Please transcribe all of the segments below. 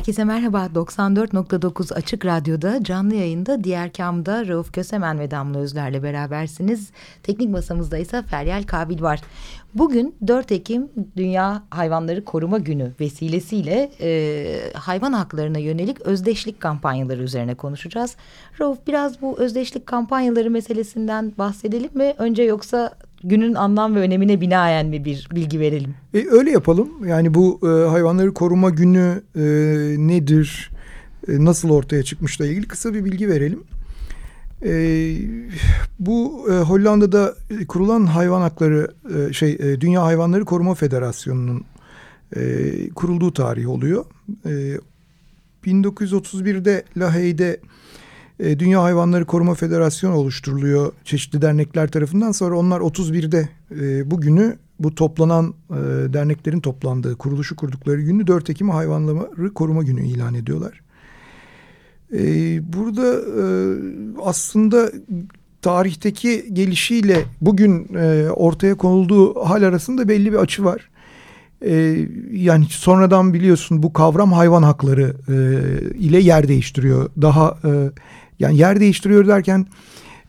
Herkese merhaba. 94.9 Açık Radyo'da canlı yayında Diğer Kam'da Rauf Kösemen ve Damla Özler'le berabersiniz. Teknik masamızda ise Feryal Kabil var. Bugün 4 Ekim Dünya Hayvanları Koruma Günü vesilesiyle e, hayvan haklarına yönelik özdeşlik kampanyaları üzerine konuşacağız. Rauf biraz bu özdeşlik kampanyaları meselesinden bahsedelim mi? Önce yoksa günün anlam ve önemine binaen mi bir bilgi verelim? E, öyle yapalım. Yani bu e, hayvanları koruma günü e, nedir, e, nasıl ortaya çıkmışla ilgili kısa bir bilgi verelim. E, bu e, Hollanda'da kurulan hayvan hakları e, şey e, Dünya Hayvanları Koruma Federasyonu'nun e, kurulduğu tarih oluyor. E, 1931'de Lahey'de e, Dünya Hayvanları Koruma Federasyonu oluşturuluyor çeşitli dernekler tarafından. Sonra onlar 31'de e, bugünü bu toplanan e, derneklerin toplandığı kuruluşu kurdukları günü 4 Ekim Hayvanları Koruma Günü ilan ediyorlar. E, burada aslında tarihteki gelişiyle bugün ortaya konulduğu hal arasında belli bir açı var. Yani sonradan biliyorsun bu kavram hayvan hakları ile yer değiştiriyor. Daha yani yer değiştiriyor derken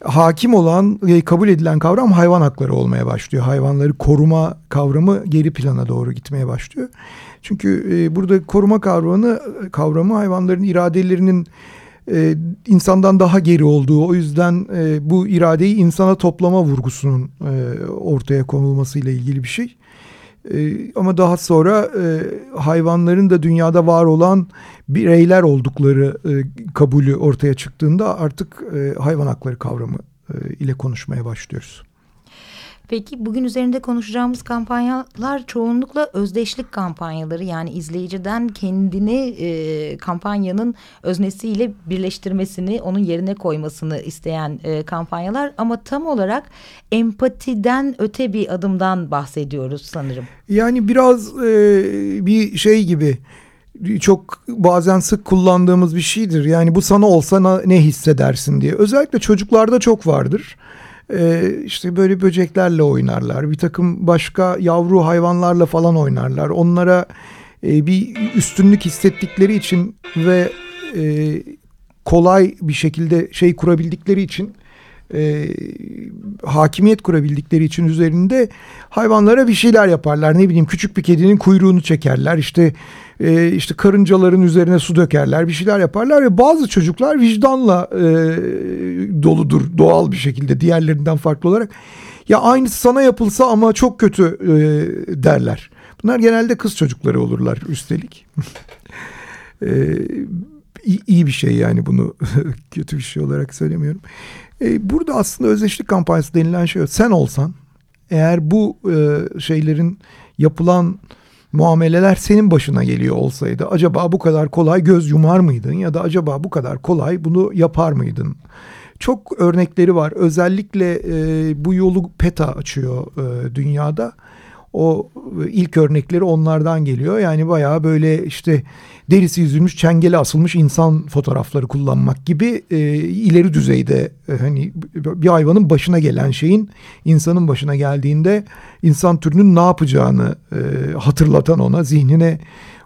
hakim olan e, kabul edilen kavram hayvan hakları olmaya başlıyor. Hayvanları koruma kavramı geri plana doğru gitmeye başlıyor. Çünkü e, burada koruma kavramı kavramı hayvanların iradelerinin e, insandan daha geri olduğu o yüzden bu iradeyi insana toplama vurgusunun e, ortaya konulmasıyla ilgili bir şey. E, ama daha sonra e, hayvanların da dünyada var olan bireyler oldukları e, kabulü ortaya çıktığında artık e, hayvan hakları kavramı e, ile konuşmaya başlıyoruz. Peki bugün üzerinde konuşacağımız kampanyalar çoğunlukla özdeşlik kampanyaları yani izleyiciden kendini e, kampanyanın öznesiyle birleştirmesini onun yerine koymasını isteyen e, kampanyalar ama tam olarak empatiden öte bir adımdan bahsediyoruz sanırım. Yani biraz e, bir şey gibi çok bazen sık kullandığımız bir şeydir. Yani bu sana olsa ne hissedersin diye. Özellikle çocuklarda çok vardır e, işte böyle böceklerle oynarlar. Bir takım başka yavru hayvanlarla falan oynarlar. Onlara e, bir üstünlük hissettikleri için ve e, kolay bir şekilde şey kurabildikleri için e, hakimiyet kurabildikleri için üzerinde hayvanlara bir şeyler yaparlar. Ne bileyim küçük bir kedinin kuyruğunu çekerler. İşte e, işte karıncaların üzerine su dökerler. Bir şeyler yaparlar ve bazı çocuklar vicdanla e, doludur doğal bir şekilde diğerlerinden farklı olarak. Ya aynısı sana yapılsa ama çok kötü e, derler. Bunlar genelde kız çocukları olurlar üstelik. e, iyi bir şey yani bunu kötü bir şey olarak söylemiyorum. E, burada aslında özdeşlik kampanyası denilen şey sen olsan eğer bu e, şeylerin yapılan muameleler senin başına geliyor olsaydı acaba bu kadar kolay göz yumar mıydın ya da acaba bu kadar kolay bunu yapar mıydın? Çok örnekleri var. Özellikle e, bu yolu PETA açıyor e, dünyada. O e, ilk örnekleri onlardan geliyor. Yani bayağı böyle işte derisi yüzülmüş, çengeli asılmış insan fotoğrafları kullanmak gibi e, ileri düzeyde e, hani bir hayvanın başına gelen şeyin insanın başına geldiğinde insan türünün ne yapacağını e, hatırlatan ona zihnine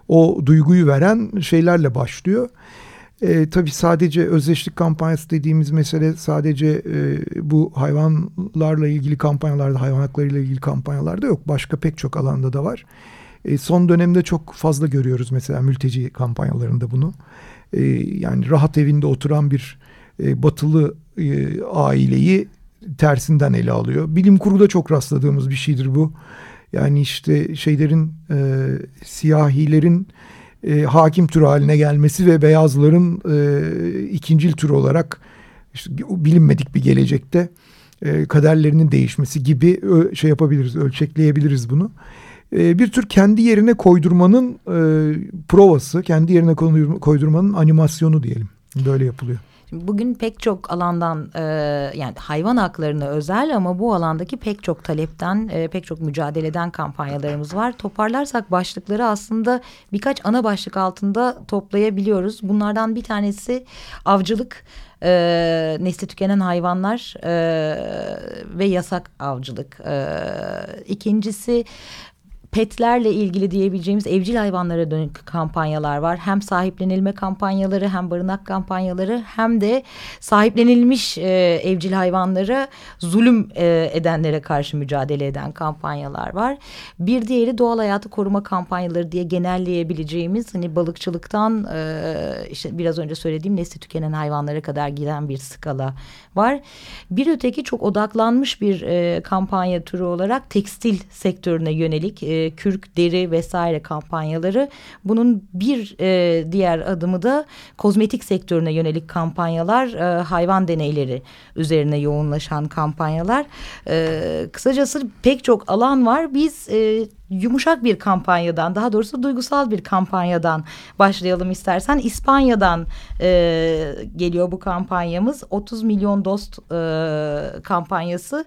o duyguyu veren şeylerle başlıyor. E, tabii sadece özdeşlik kampanyası dediğimiz mesele sadece e, bu hayvanlarla ilgili kampanyalarda, hayvan haklarıyla ilgili kampanyalarda yok. Başka pek çok alanda da var. E, son dönemde çok fazla görüyoruz mesela mülteci kampanyalarında bunu. E, yani rahat evinde oturan bir e, batılı e, aileyi tersinden ele alıyor. Bilim kurguda çok rastladığımız bir şeydir bu. Yani işte şeylerin e, siyahilerin e, hakim tür haline gelmesi ve beyazların e, ikincil tür olarak işte bilinmedik bir gelecekte e, kaderlerinin değişmesi gibi şey yapabiliriz, ölçekleyebiliriz bunu. E, bir tür kendi yerine koydurmanın e, provası, kendi yerine koydurmanın animasyonu diyelim. Böyle yapılıyor. Bugün pek çok alandan e, yani hayvan haklarına özel ama bu alandaki pek çok talepten, e, pek çok mücadeleden kampanyalarımız var. Toparlarsak başlıkları aslında birkaç ana başlık altında toplayabiliyoruz. Bunlardan bir tanesi avcılık e, nesli tükenen hayvanlar e, ve yasak avcılık. E, ikincisi petlerle ilgili diyebileceğimiz evcil hayvanlara dönük kampanyalar var. Hem sahiplenilme kampanyaları hem barınak kampanyaları hem de sahiplenilmiş e, evcil hayvanlara zulüm e, edenlere karşı mücadele eden kampanyalar var. Bir diğeri doğal hayatı koruma kampanyaları diye genelleyebileceğimiz hani balıkçılıktan e, işte biraz önce söylediğim nesli tükenen hayvanlara kadar giden bir skala var. Bir öteki çok odaklanmış bir e, kampanya türü olarak tekstil sektörüne yönelik e, kürk, deri vesaire kampanyaları. Bunun bir e, diğer adımı da kozmetik sektörüne yönelik kampanyalar, e, hayvan deneyleri üzerine yoğunlaşan kampanyalar. E, kısacası pek çok alan var. Biz e, yumuşak bir kampanyadan daha doğrusu duygusal bir kampanyadan başlayalım istersen. İspanya'dan e, geliyor bu kampanyamız 30 milyon dost e, kampanyası.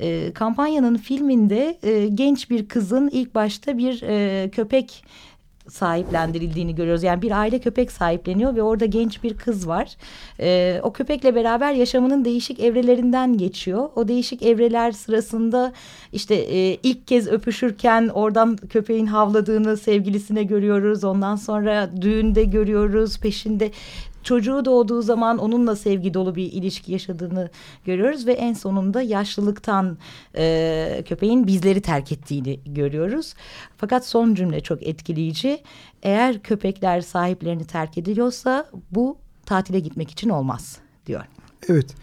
E, kampanyanın filminde e, genç bir kızın ilk başta bir e, köpek sahiplendirildiğini görüyoruz. Yani bir aile köpek sahipleniyor ve orada genç bir kız var. Ee, o köpekle beraber yaşamının değişik evrelerinden geçiyor. O değişik evreler sırasında işte e, ilk kez öpüşürken oradan köpeğin havladığını sevgilisine görüyoruz. Ondan sonra düğünde görüyoruz. Peşinde çocuğu doğduğu zaman onunla sevgi dolu bir ilişki yaşadığını görüyoruz ve en sonunda yaşlılıktan e, köpeğin bizleri terk ettiğini görüyoruz. Fakat son cümle çok etkileyici. Eğer köpekler sahiplerini terk ediliyorsa bu tatile gitmek için olmaz diyor. Evet.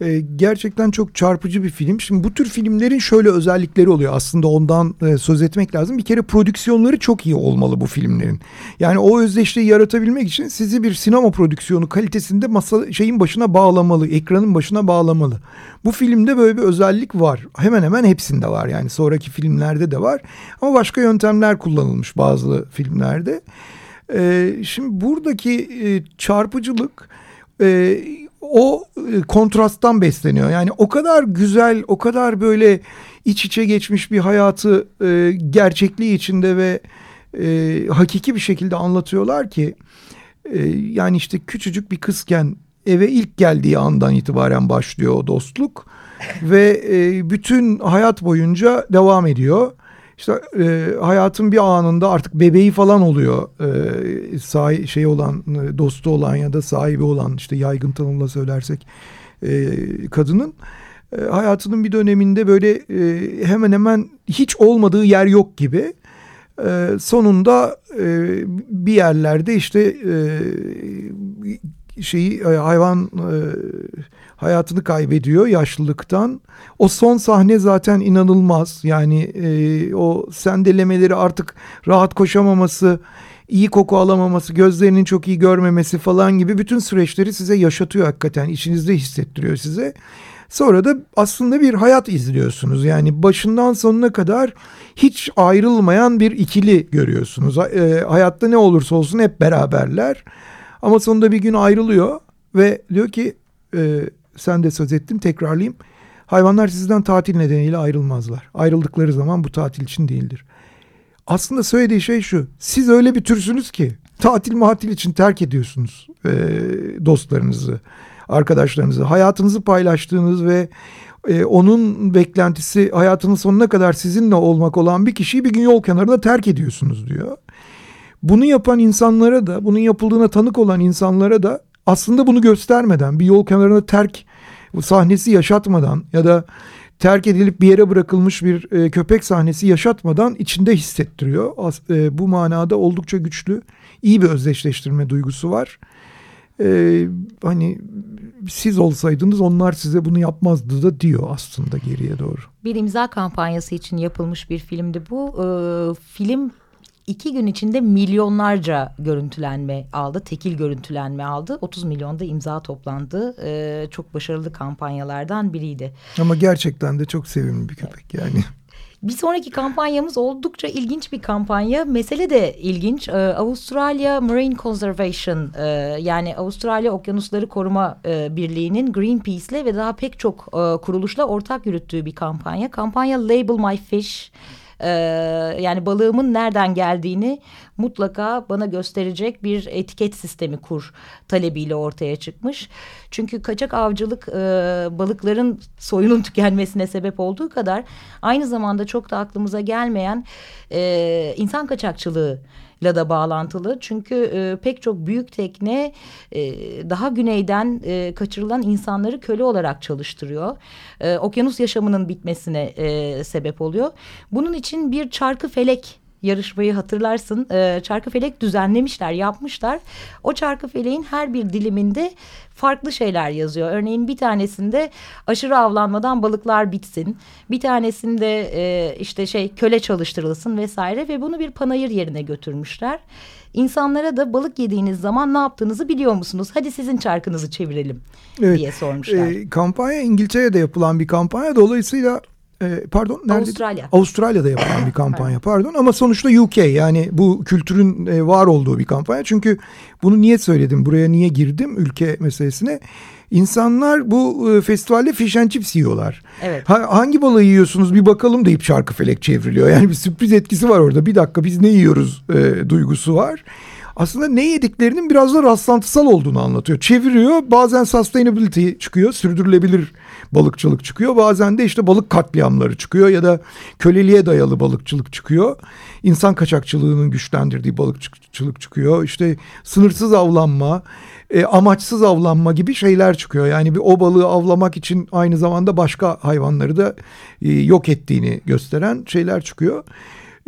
E, gerçekten çok çarpıcı bir film. Şimdi bu tür filmlerin şöyle özellikleri oluyor. Aslında ondan e, söz etmek lazım. Bir kere prodüksiyonları çok iyi olmalı bu filmlerin. Yani o özdeşliği yaratabilmek için sizi bir sinema prodüksiyonu kalitesinde masa şeyin başına bağlamalı, ekranın başına bağlamalı. Bu filmde böyle bir özellik var. Hemen hemen hepsinde var. Yani sonraki filmlerde de var. Ama başka yöntemler kullanılmış bazı filmlerde. E, şimdi buradaki e, çarpıcılık e, o e, kontrasttan besleniyor. Yani o kadar güzel, o kadar böyle iç içe geçmiş bir hayatı e, gerçekliği içinde ve e, hakiki bir şekilde anlatıyorlar ki e, yani işte küçücük bir kızken eve ilk geldiği andan itibaren başlıyor o dostluk ve e, bütün hayat boyunca devam ediyor. İşte e, hayatın bir anında artık bebeği falan oluyor. E, sahi, şey olan, e, dostu olan ya da sahibi olan işte yaygın tanımla söylersek e, kadının e, hayatının bir döneminde böyle e, hemen hemen hiç olmadığı yer yok gibi. E, sonunda e, bir yerlerde işte e, şeyi e, hayvan e, hayatını kaybediyor yaşlılıktan. O son sahne zaten inanılmaz. Yani e, o sendelemeleri artık rahat koşamaması, iyi koku alamaması, gözlerinin çok iyi görmemesi falan gibi bütün süreçleri size yaşatıyor hakikaten. İçinizde hissettiriyor size. Sonra da aslında bir hayat izliyorsunuz. Yani başından sonuna kadar hiç ayrılmayan bir ikili görüyorsunuz. E, hayatta ne olursa olsun hep beraberler. Ama sonunda bir gün ayrılıyor ve diyor ki e, sen de söz ettin tekrarlayayım. Hayvanlar sizden tatil nedeniyle ayrılmazlar. Ayrıldıkları zaman bu tatil için değildir. Aslında söylediği şey şu. Siz öyle bir türsünüz ki tatil matil için terk ediyorsunuz e, dostlarınızı, arkadaşlarınızı. Hayatınızı paylaştığınız ve e, onun beklentisi hayatının sonuna kadar sizinle olmak olan bir kişiyi bir gün yol kenarında terk ediyorsunuz diyor. Bunu yapan insanlara da, bunun yapıldığına tanık olan insanlara da aslında bunu göstermeden, bir yol kenarına terk sahnesi yaşatmadan ya da terk edilip bir yere bırakılmış bir e, köpek sahnesi yaşatmadan içinde hissettiriyor. As, e, bu manada oldukça güçlü, iyi bir özdeşleştirme duygusu var. E, hani siz olsaydınız onlar size bunu yapmazdı da diyor aslında geriye doğru. Bir imza kampanyası için yapılmış bir filmdi bu. E, film iki gün içinde milyonlarca görüntülenme aldı. Tekil görüntülenme aldı. 30 milyonda imza toplandı. E, çok başarılı kampanyalardan biriydi. Ama gerçekten de çok sevimli bir köpek yani. Bir sonraki kampanyamız oldukça ilginç bir kampanya. Mesele de ilginç. Ee, Avustralya Marine Conservation e, yani Avustralya Okyanusları Koruma e, Birliği'nin Greenpeace'le ve daha pek çok e, kuruluşla ortak yürüttüğü bir kampanya. Kampanya Label My Fish e, yani balığımın nereden geldiğini mutlaka bana gösterecek bir etiket sistemi kur talebiyle ortaya çıkmış. Çünkü kaçak avcılık e, balıkların soyunun tükenmesine sebep olduğu kadar aynı zamanda çok da aklımıza gelmeyen e, insan kaçakçılığı ile de bağlantılı. Çünkü e, pek çok büyük tekne e, daha güneyden e, kaçırılan insanları köle olarak çalıştırıyor. E, okyanus yaşamının bitmesine e, sebep oluyor. Bunun için bir çarkı felek yarışmayı hatırlarsın. E, çarkı felek düzenlemişler, yapmışlar. O çarkı feleğin her bir diliminde farklı şeyler yazıyor. Örneğin bir tanesinde aşırı avlanmadan balıklar bitsin. Bir tanesinde e, işte şey köle çalıştırılsın vesaire ve bunu bir panayır yerine götürmüşler. İnsanlara da balık yediğiniz zaman ne yaptığınızı biliyor musunuz? Hadi sizin çarkınızı çevirelim evet, diye sormuşlar. E, kampanya İngiltere'de yapılan bir kampanya. Dolayısıyla e, pardon nerede? Avustralya. Avustralya'da yapılan bir kampanya pardon ama sonuçta UK yani bu kültürün e, var olduğu bir kampanya. Çünkü bunu niye söyledim buraya niye girdim ülke meselesine. İnsanlar bu e, festivalde fish and chips yiyorlar. Evet. Ha, hangi balığı yiyorsunuz bir bakalım deyip şarkı felek çevriliyor. Yani bir sürpriz etkisi var orada. Bir dakika biz ne yiyoruz e, duygusu var aslında ne yediklerinin biraz da rastlantısal olduğunu anlatıyor. Çeviriyor bazen sustainability çıkıyor sürdürülebilir balıkçılık çıkıyor. Bazen de işte balık katliamları çıkıyor ya da köleliğe dayalı balıkçılık çıkıyor. İnsan kaçakçılığının güçlendirdiği balıkçılık çıkıyor. İşte sınırsız avlanma, e, amaçsız avlanma gibi şeyler çıkıyor. Yani bir o balığı avlamak için aynı zamanda başka hayvanları da e, yok ettiğini gösteren şeyler çıkıyor.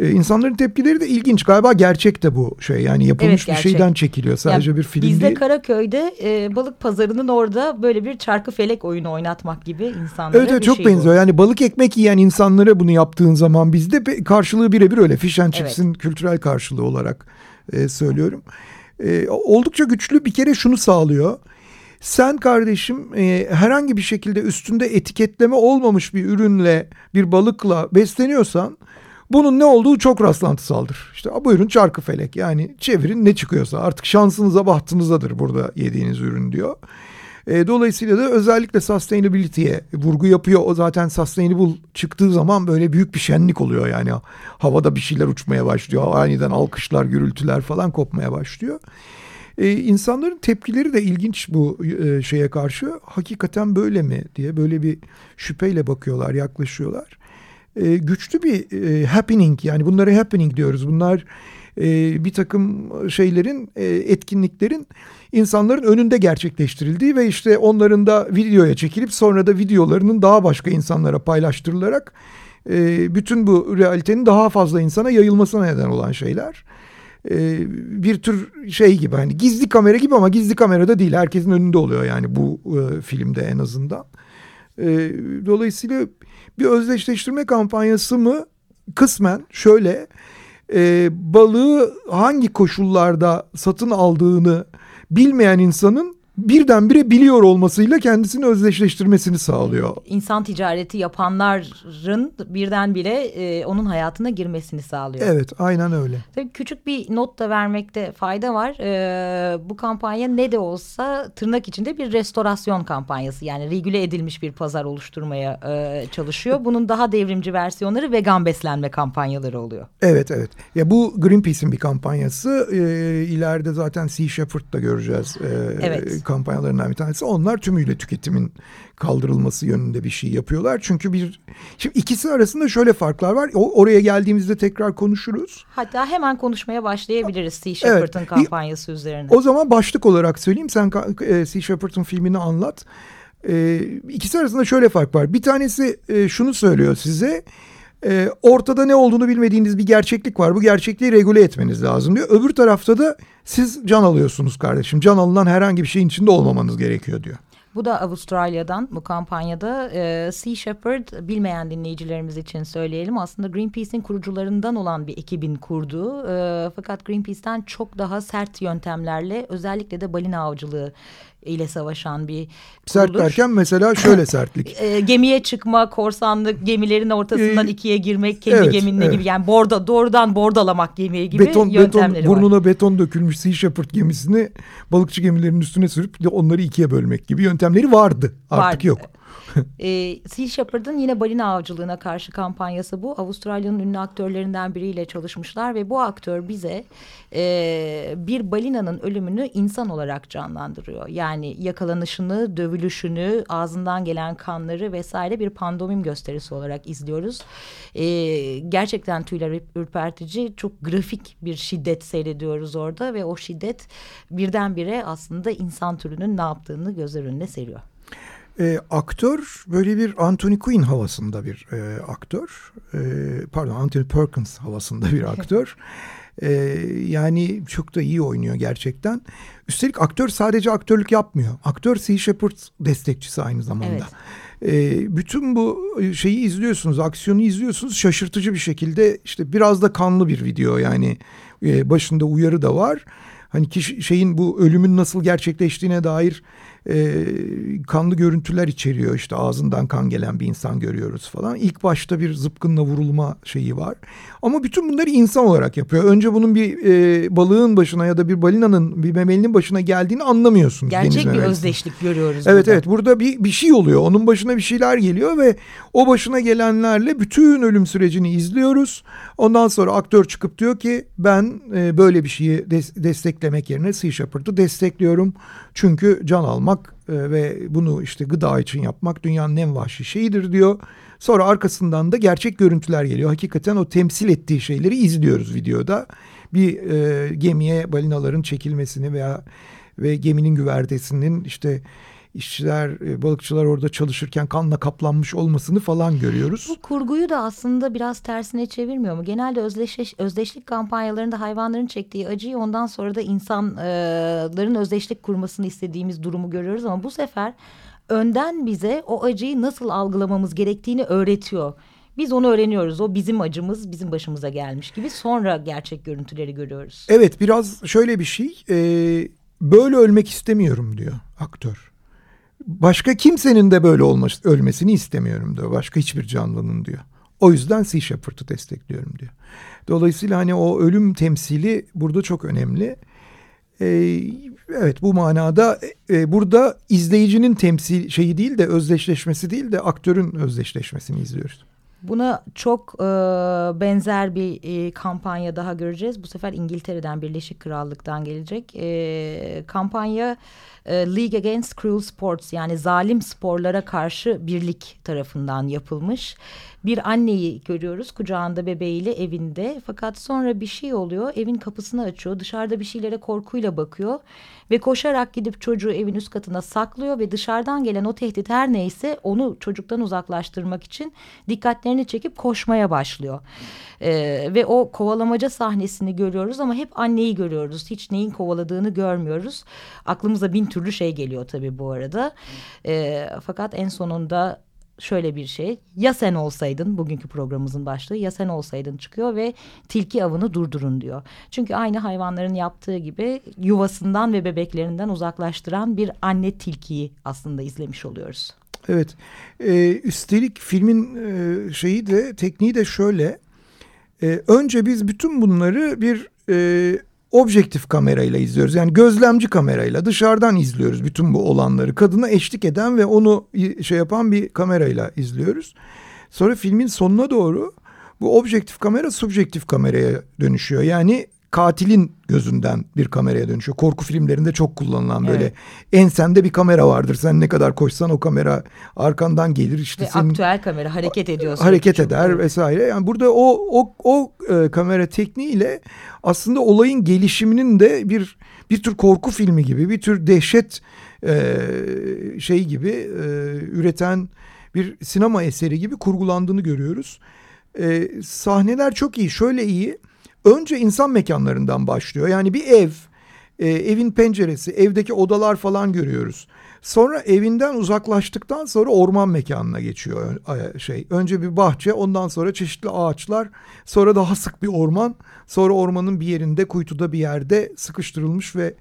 Ee, insanların tepkileri de ilginç. Galiba gerçek de bu şey. Yani yapılmış evet, bir şeyden çekiliyor. Sadece yani bir film bizde değil. Bizde Karaköy'de e, balık pazarının orada böyle bir çarkı felek oyunu oynatmak gibi insanlara evet, evet, bir çok şey benziyor. Bu. Yani balık ekmek yiyen insanlara bunu yaptığın zaman bizde karşılığı birebir öyle. Fish and Chips'in evet. kültürel karşılığı olarak e, söylüyorum. E, oldukça güçlü bir kere şunu sağlıyor. Sen kardeşim e, herhangi bir şekilde üstünde etiketleme olmamış bir ürünle bir balıkla besleniyorsan bunun ne olduğu çok rastlantısaldır. İşte buyurun çarkı felek yani çevirin ne çıkıyorsa artık şansınıza bahtınızadır burada yediğiniz ürün diyor. E, dolayısıyla da özellikle sustainability'ye vurgu yapıyor. O zaten sustainable çıktığı zaman böyle büyük bir şenlik oluyor yani. Havada bir şeyler uçmaya başlıyor. Aniden alkışlar, gürültüler falan kopmaya başlıyor. Ee, insanların tepkileri de ilginç bu e, şeye karşı. Hakikaten böyle mi diye böyle bir şüpheyle bakıyorlar, yaklaşıyorlar e, güçlü bir e, happening yani bunları happening diyoruz. Bunlar e, bir takım şeylerin e, etkinliklerin insanların önünde gerçekleştirildiği ve işte onların da videoya çekilip sonra da videolarının daha başka insanlara paylaştırılarak e, bütün bu realitenin daha fazla insana yayılmasına neden olan şeyler. E, bir tür şey gibi hani gizli kamera gibi ama gizli kamerada değil herkesin önünde oluyor yani bu e, filmde en azından. E, dolayısıyla bir özdeşleştirme kampanyası mı? Kısmen şöyle e, balığı hangi koşullarda satın aldığını bilmeyen insanın birdenbire biliyor olmasıyla kendisini özdeşleştirmesini sağlıyor. İnsan ticareti yapanların birdenbire e, onun hayatına girmesini sağlıyor. Evet aynen öyle. Tabii küçük bir not da vermekte fayda var. E, bu kampanya ne de olsa tırnak içinde bir restorasyon kampanyası. Yani regüle edilmiş bir pazar oluşturmaya e, çalışıyor. Bunun daha devrimci versiyonları vegan beslenme kampanyaları oluyor. Evet evet. Ya bu Greenpeace'in bir kampanyası. E, ileride zaten Sea Shepherd'da göreceğiz. E, evet kampanyalarından bir tanesi. Onlar tümüyle tüketimin kaldırılması yönünde bir şey yapıyorlar. Çünkü bir şimdi ikisi arasında şöyle farklar var. O, oraya geldiğimizde tekrar konuşuruz. Hatta hemen konuşmaya başlayabiliriz Sea Shepherd'ın evet. kampanyası üzerine. O zaman başlık olarak söyleyeyim. Sen e, Sea Shepherd'ın filmini anlat. E, ikisi arasında şöyle fark var. Bir tanesi e, şunu söylüyor size e, ortada ne olduğunu bilmediğiniz bir gerçeklik var. Bu gerçekliği regüle etmeniz lazım diyor. Öbür tarafta da siz can alıyorsunuz kardeşim. Can alınan herhangi bir şeyin içinde olmamanız gerekiyor diyor. Bu da Avustralya'dan bu kampanyada e, Sea Shepherd bilmeyen dinleyicilerimiz için söyleyelim. Aslında Greenpeace'in kurucularından olan bir ekibin kurduğu e, fakat Greenpeace'ten çok daha sert yöntemlerle özellikle de balina avcılığı ile savaşan bir Sert kuruluş. derken mesela şöyle sertlik. E, gemiye çıkma, korsanlık, gemilerin ortasından Ee, ikiye girmek, kendi evet, geminle evet. gibi yani borda doğrudan bordalamak gemiyi gibi beton, beton yöntemleri var. burnuna beton dökülmüş Sea Shepherd gemisini balıkçı gemilerin üstüne sürüp onları ikiye bölmek gibi yöntemleri vardı. Artık Vardı. yok. E, Sea Shepherd'ın yine balina avcılığına karşı kampanyası bu. Avustralya'nın ünlü aktörlerinden biriyle çalışmışlar ve bu aktör bize e, bir balinanın ölümünü insan olarak canlandırıyor. Yani yakalanışını, dövülüşünü, ağzından gelen kanları vesaire bir pandomim gösterisi olarak izliyoruz. E, gerçekten tüyler ürp- ürpertici, çok grafik bir şiddet seyrediyoruz orada ve o şiddet birdenbire aslında insan türünün ne yaptığını gözler önüne seriyor. E, aktör böyle bir Anthony Quinn havasında bir e, aktör. E, pardon Anthony Perkins havasında bir aktör. E, yani çok da iyi oynuyor gerçekten. Üstelik aktör sadece aktörlük yapmıyor. Aktör Sea Shepherd destekçisi aynı zamanda. E, bütün bu şeyi izliyorsunuz, aksiyonu izliyorsunuz. Şaşırtıcı bir şekilde işte biraz da kanlı bir video yani e, başında uyarı da var. Hani kişi, şeyin bu ölümün nasıl gerçekleştiğine dair e, kanlı görüntüler içeriyor. İşte ağzından kan gelen bir insan görüyoruz falan. İlk başta bir zıpkınla vurulma şeyi var. Ama bütün bunları insan olarak yapıyor. Önce bunun bir e, balığın başına ya da bir balinanın, bir memelinin başına geldiğini anlamıyorsunuz. Gerçek bir memelisinin. özdeşlik görüyoruz Evet burada. evet burada bir, bir şey oluyor. Onun başına bir şeyler geliyor ve o başına gelenlerle bütün ölüm sürecini izliyoruz. Ondan sonra aktör çıkıp diyor ki ben e, böyle bir şeyi des- desteklemek yerine Sea Shepherd'ı destekliyorum. Çünkü can almak e, ve bunu işte gıda için yapmak dünyanın en vahşi şeyidir diyor. Sonra arkasından da gerçek görüntüler geliyor. Hakikaten o temsil ettiği şeyleri izliyoruz videoda. Bir e, gemiye balinaların çekilmesini veya ve geminin güvertesinin işte işçiler, e, balıkçılar orada çalışırken kanla kaplanmış olmasını falan görüyoruz. Bu kurguyu da aslında biraz tersine çevirmiyor mu? Genelde özdeşleş, özdeşlik kampanyalarında hayvanların çektiği acıyı ondan sonra da insanların özdeşlik kurmasını istediğimiz durumu görüyoruz ama bu sefer önden bize o acıyı nasıl algılamamız gerektiğini öğretiyor. Biz onu öğreniyoruz. O bizim acımız bizim başımıza gelmiş gibi sonra gerçek görüntüleri görüyoruz. Evet biraz şöyle bir şey e, böyle ölmek istemiyorum diyor aktör. Başka kimsenin de böyle olması, ölmesini istemiyorum diyor. Başka hiçbir canlının diyor. O yüzden Sea Shepherd'ı destekliyorum diyor. Dolayısıyla hani o ölüm temsili burada çok önemli. Ee, evet bu manada e, burada izleyicinin temsil şeyi değil de özdeşleşmesi değil de aktörün özdeşleşmesini izliyoruz. Buna çok e, benzer bir e, kampanya daha göreceğiz. Bu sefer İngiltere'den, Birleşik Krallık'tan gelecek. E, kampanya e, League Against Cruel Sports yani zalim sporlara karşı birlik tarafından yapılmış. Bir anneyi görüyoruz kucağında bebeğiyle evinde fakat sonra bir şey oluyor evin kapısını açıyor dışarıda bir şeylere korkuyla bakıyor ve koşarak gidip çocuğu evin üst katına saklıyor ve dışarıdan gelen o tehdit her neyse onu çocuktan uzaklaştırmak için dikkatlerini çekip koşmaya başlıyor. Ee, ve o kovalamaca sahnesini görüyoruz ama hep anneyi görüyoruz hiç neyin kovaladığını görmüyoruz. Aklımıza bin türlü şey geliyor tabii bu arada Ee, fakat en sonunda şöyle bir şey. Ya sen olsaydın bugünkü programımızın başlığı ya sen olsaydın çıkıyor ve tilki avını durdurun diyor. Çünkü aynı hayvanların yaptığı gibi yuvasından ve bebeklerinden uzaklaştıran bir anne tilkiyi aslında izlemiş oluyoruz. Evet. Ee, üstelik filmin e, şeyi de tekniği de şöyle. Ee, önce biz bütün bunları bir e, objektif kamerayla izliyoruz. Yani gözlemci kamerayla dışarıdan izliyoruz bütün bu olanları. Kadına eşlik eden ve onu şey yapan bir kamerayla izliyoruz. Sonra filmin sonuna doğru bu objektif kamera subjektif kameraya dönüşüyor. Yani katilin gözünden bir kameraya dönüşüyor. Korku filmlerinde çok kullanılan böyle Evet. ensende bir kamera vardır. Sen ne kadar koşsan o kamera arkandan gelir işte Ve senin aktüel kamera hareket ediyor. sürekli. hareket eder evet. vesaire. Yani burada o o o e, kamera tekniğiyle aslında olayın gelişiminin de bir bir tür korku filmi gibi, bir tür dehşet e, şey gibi e, üreten bir sinema eseri gibi kurgulandığını görüyoruz. E, sahneler çok iyi, şöyle iyi. Önce insan mekanlarından başlıyor. Yani bir ev, e, evin penceresi, evdeki odalar falan görüyoruz. Sonra evinden uzaklaştıktan sonra orman mekanına geçiyor şey. Önce bir bahçe, ondan sonra çeşitli ağaçlar, sonra daha sık bir orman, sonra ormanın bir yerinde, kuytuda bir yerde sıkıştırılmış ve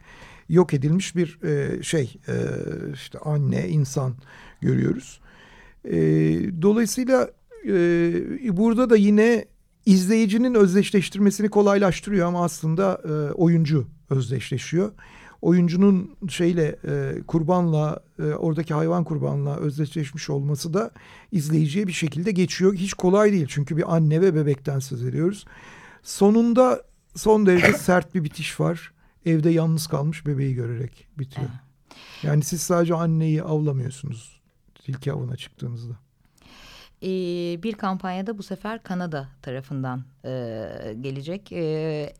yok edilmiş bir e, şey, e, işte anne, insan görüyoruz. E, dolayısıyla e, burada da yine izleyicinin özdeşleştirmesini kolaylaştırıyor ama aslında e, oyuncu özdeşleşiyor oyuncunun şeyle e, kurbanla e, oradaki hayvan kurbanla özdeşleşmiş olması da izleyiciye bir şekilde geçiyor. Hiç kolay değil çünkü bir anne ve bebekten söz ediyoruz. Sonunda son derece sert bir bitiş var. Evde yalnız kalmış bebeği görerek bitiyor. Yani siz sadece anneyi avlamıyorsunuz tilki avına çıktığınızda. Ee, bir kampanyada bu sefer Kanada tarafından e, gelecek. E,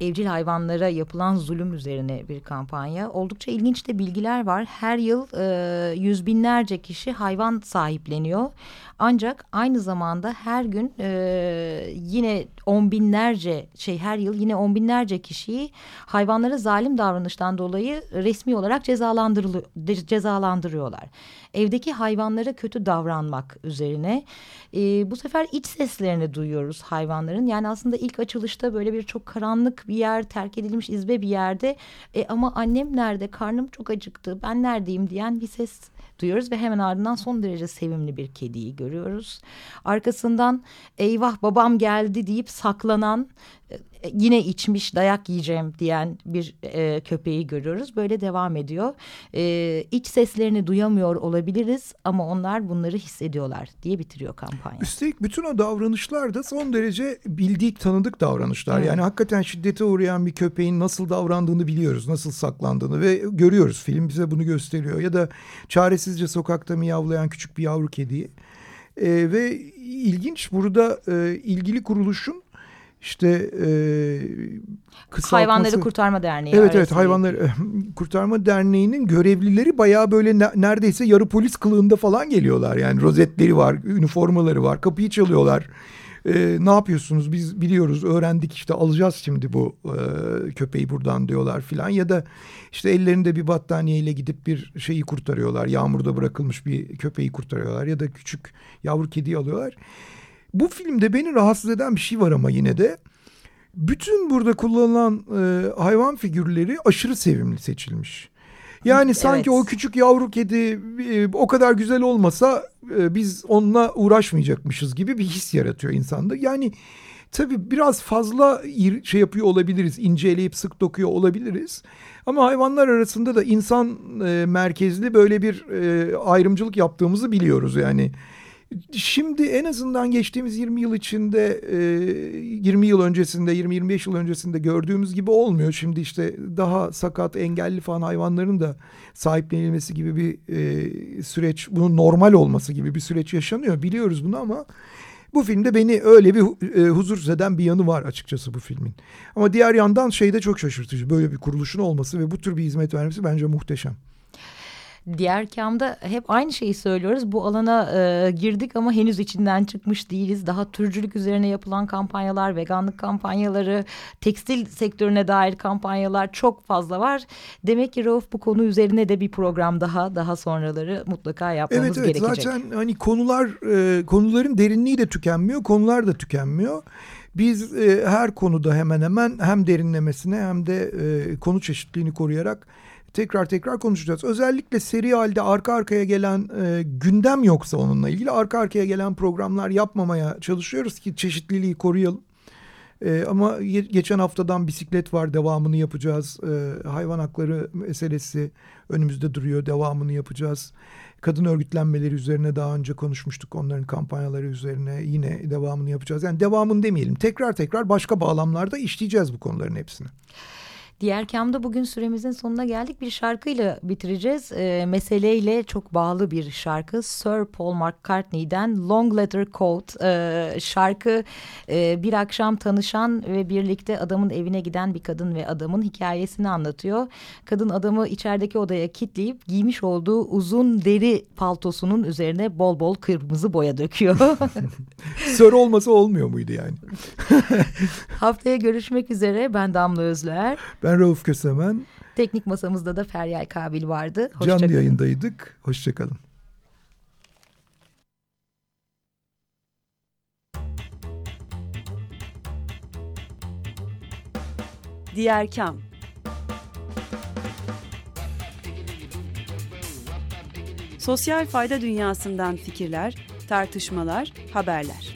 evcil hayvanlara yapılan zulüm üzerine bir kampanya. Oldukça ilginç de bilgiler var. Her yıl e, yüz binlerce kişi hayvan sahipleniyor. Ancak aynı zamanda her gün e, yine on binlerce şey her yıl yine on binlerce kişiyi hayvanlara zalim davranıştan dolayı resmi olarak cezalandırılıyor, cezalandırıyorlar. Evdeki hayvanlara kötü davranmak üzerine e, bu sefer iç seslerini duyuyoruz hayvanların. Yani aslında ilk açılışta böyle bir çok karanlık bir yer, terk edilmiş izbe bir yerde. E, ama annem nerede? Karnım çok acıktı. Ben neredeyim diyen bir ses duyuyoruz ve hemen ardından son derece sevimli bir kediyi görüyoruz. Arkasından eyvah babam geldi deyip saklanan yine içmiş dayak yiyeceğim diyen bir e, köpeği görüyoruz. Böyle devam ediyor. E, iç seslerini duyamıyor olabiliriz ama onlar bunları hissediyorlar diye bitiriyor kampanya. Üstelik bütün o davranışlar da son derece bildik tanıdık davranışlar. Evet. Yani hakikaten şiddete uğrayan bir köpeğin nasıl davrandığını biliyoruz. Nasıl saklandığını ve görüyoruz. Film bize bunu gösteriyor. Ya da çaresizce sokakta miyavlayan küçük bir yavru kediyi. E, ve ilginç burada e, ilgili kuruluşun işte e, kısaltması... Hayvanları Kurtarma Derneği. Evet evet Hayvanları eh, Kurtarma Derneği'nin görevlileri bayağı böyle ne, neredeyse yarı polis kılığında falan geliyorlar. Yani rozetleri var, üniformaları var, kapıyı çalıyorlar. E, ne yapıyorsunuz biz biliyoruz öğrendik işte alacağız şimdi bu e, köpeği buradan diyorlar filan. Ya da işte ellerinde bir battaniyeyle gidip bir şeyi kurtarıyorlar. Yağmurda bırakılmış bir köpeği kurtarıyorlar ya da küçük yavru kediyi alıyorlar. Bu filmde beni rahatsız eden bir şey var ama yine de. Bütün burada kullanılan e, hayvan figürleri aşırı sevimli seçilmiş. Yani sanki evet. o küçük yavru kedi e, o kadar güzel olmasa e, biz onunla uğraşmayacakmışız gibi bir his yaratıyor insanda. Yani tabii biraz fazla şey yapıyor olabiliriz, inceleyip sık dokuyor olabiliriz. Ama hayvanlar arasında da insan e, merkezli böyle bir e, ayrımcılık yaptığımızı biliyoruz yani. Şimdi en azından geçtiğimiz 20 yıl içinde 20 yıl öncesinde 20-25 yıl öncesinde gördüğümüz gibi olmuyor. Şimdi işte daha sakat engelli falan hayvanların da sahiplenilmesi gibi bir süreç bunun normal olması gibi bir süreç yaşanıyor. Biliyoruz bunu ama bu filmde beni öyle bir e, huzursuz eden bir yanı var açıkçası bu filmin. Ama diğer yandan şey de çok şaşırtıcı. Böyle bir kuruluşun olması ve bu tür bir hizmet vermesi bence muhteşem diğer kamda hep aynı şeyi söylüyoruz. Bu alana e, girdik ama henüz içinden çıkmış değiliz. Daha türcülük üzerine yapılan kampanyalar, veganlık kampanyaları, tekstil sektörüne dair kampanyalar çok fazla var. Demek ki Rauf bu konu üzerine de bir program daha, daha sonraları mutlaka yapmamız evet, evet, gerekecek. Zaten hani konular, e, konuların derinliği de tükenmiyor, konular da tükenmiyor. Biz e, her konuda hemen hemen hem derinlemesine hem de e, konu çeşitliliğini koruyarak tekrar tekrar konuşacağız. Özellikle seri halde arka arkaya gelen e, gündem yoksa onunla ilgili arka arkaya gelen programlar yapmamaya çalışıyoruz ki çeşitliliği koruyalım. E, ama geçen haftadan bisiklet var devamını yapacağız. E, hayvan hakları meselesi önümüzde duruyor devamını yapacağız. Kadın örgütlenmeleri üzerine daha önce konuşmuştuk. Onların kampanyaları üzerine yine devamını yapacağız. Yani devamını demeyelim. Tekrar tekrar başka bağlamlarda işleyeceğiz bu konuların hepsini. Diğer kamda bugün süremizin sonuna geldik. Bir şarkıyla bitireceğiz. E, meseleyle çok bağlı bir şarkı. Sir Paul McCartney'den Long Letter Code. E, şarkı e, bir akşam tanışan ve birlikte adamın evine giden bir kadın ve adamın hikayesini anlatıyor. Kadın adamı içerideki odaya kitleyip giymiş olduğu uzun deri paltosunun üzerine bol bol kırmızı boya döküyor. Sir olması olmuyor muydu yani? Haftaya görüşmek üzere. Ben Damla Özler. Ben Rauf Kösemen. Teknik masamızda da Feryal Kabil vardı. Hoşça Canlı yayındaydık. Hoşçakalın. Diğer Kam Sosyal fayda dünyasından fikirler, tartışmalar, haberler.